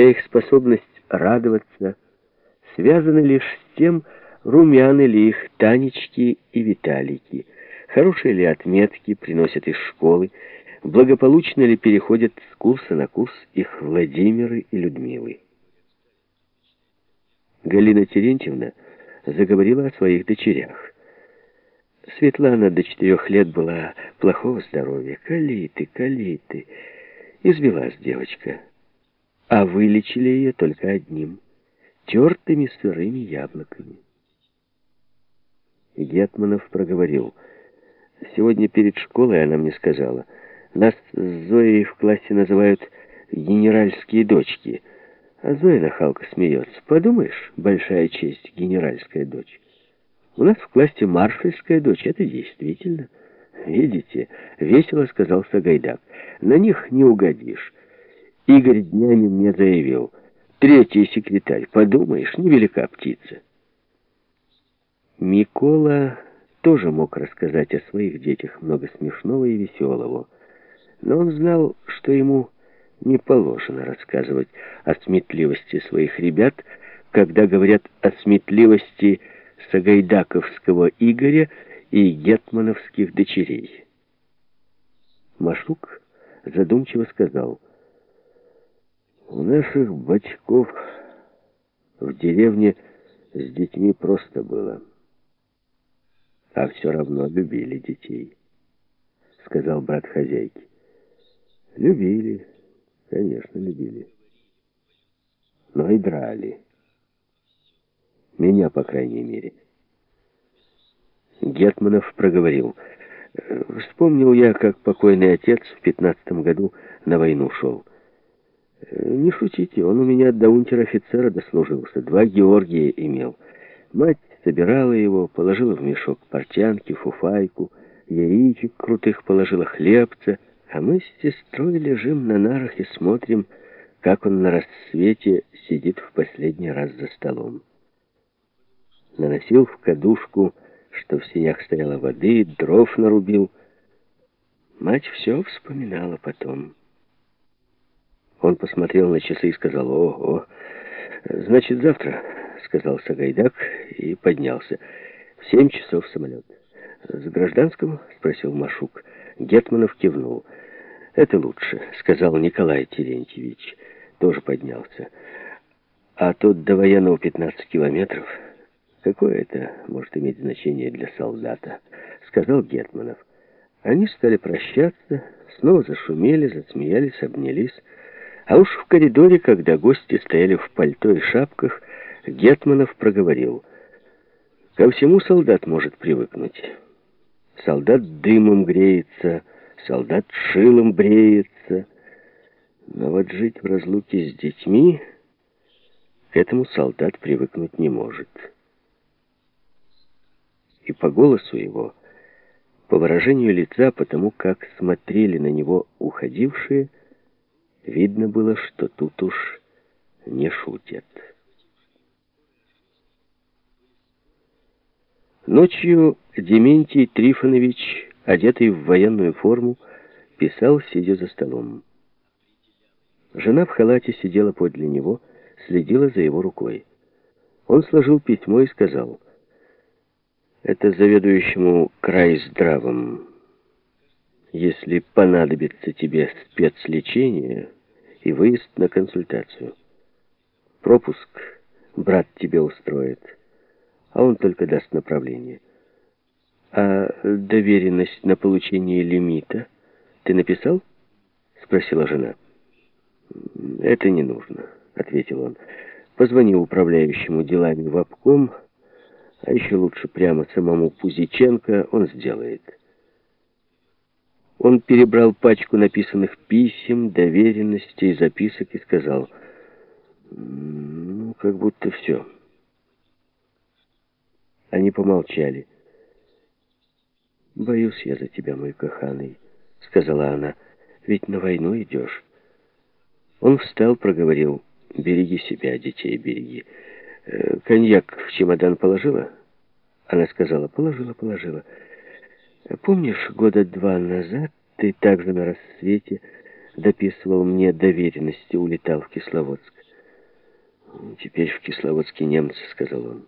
Вся их способность радоваться связана лишь с тем, румяны ли их Танечки и Виталики, хорошие ли отметки приносят из школы, благополучно ли переходят с курса на курс их Владимиры и Людмилы. Галина Терентьевна заговорила о своих дочерях. Светлана до четырех лет была плохого здоровья. Калиты, калиты. Извелась девочка. А вылечили ее только одним. Тертыми сырыми яблоками. Гетманов проговорил. Сегодня перед школой она мне сказала. Нас с Зоей в классе называют «генеральские дочки». А Зоя нахалка смеется. Подумаешь, большая честь, генеральская дочь. У нас в классе маршальская дочь, это действительно. Видите, весело сказал Сагайдак. На них не угодишь. Игорь днями мне заявил. Третий секретарь, подумаешь, невелика птица. Микола тоже мог рассказать о своих детях много смешного и веселого. Но он знал, что ему не положено рассказывать о сметливости своих ребят, когда говорят о сметливости Сагайдаковского Игоря и гетмановских дочерей. Машук задумчиво сказал, «У наших батьков в деревне с детьми просто было, а все равно любили детей», — сказал брат хозяйки. «Любили». Конечно, любили. Но и драли. Меня, по крайней мере. Гетманов проговорил. Вспомнил я, как покойный отец в пятнадцатом году на войну шел. Не шутите, он у меня до унтер-офицера дослужился. Два Георгия имел. Мать собирала его, положила в мешок портянки, фуфайку, яичек крутых положила, хлебца — а мы с сестрой лежим на нарах и смотрим, как он на рассвете сидит в последний раз за столом. Наносил в кадушку, что в синях стояла воды, дров нарубил. Мать все вспоминала потом. Он посмотрел на часы и сказал, «Ого, значит, завтра», — сказал Сагайдак и поднялся. «В семь часов самолет». «С гражданского?» — спросил Машук. Гетманов кивнул. «Это лучше», — сказал Николай Терентьевич. Тоже поднялся. «А тут до военного 15 километров. Какое это может иметь значение для солдата?» — сказал Гетманов. Они стали прощаться, снова зашумели, засмеялись, обнялись. А уж в коридоре, когда гости стояли в пальто и шапках, Гетманов проговорил. «Ко всему солдат может привыкнуть. Солдат дымом греется» солдат шилом бреется. Но вот жить в разлуке с детьми к этому солдат привыкнуть не может. И по голосу его, по выражению лица, потому как смотрели на него уходившие, видно было, что тут уж не шутят. Ночью Дементий Трифонович одетый в военную форму, писал, сидя за столом. Жена в халате сидела подле него, следила за его рукой. Он сложил письмо и сказал, «Это заведующему край здравым. Если понадобится тебе спецлечение и выезд на консультацию. Пропуск брат тебе устроит, а он только даст направление». «А доверенность на получение лимита ты написал?» — спросила жена. «Это не нужно», — ответил он. «Позвони управляющему делами в обком, а еще лучше прямо самому Пузиченко, он сделает». Он перебрал пачку написанных писем, доверенностей, записок и сказал, «Ну, как будто все». Они помолчали. «Боюсь я за тебя, мой коханый», — сказала она, — «ведь на войну идешь». Он встал, проговорил, «Береги себя, детей, береги». «Э, «Коньяк в чемодан положила?» Она сказала, «Положила, положила». Помнишь, года два назад ты также на рассвете дописывал мне доверенности, улетал в Кисловодск? Теперь в Кисловодске немцы, сказал он.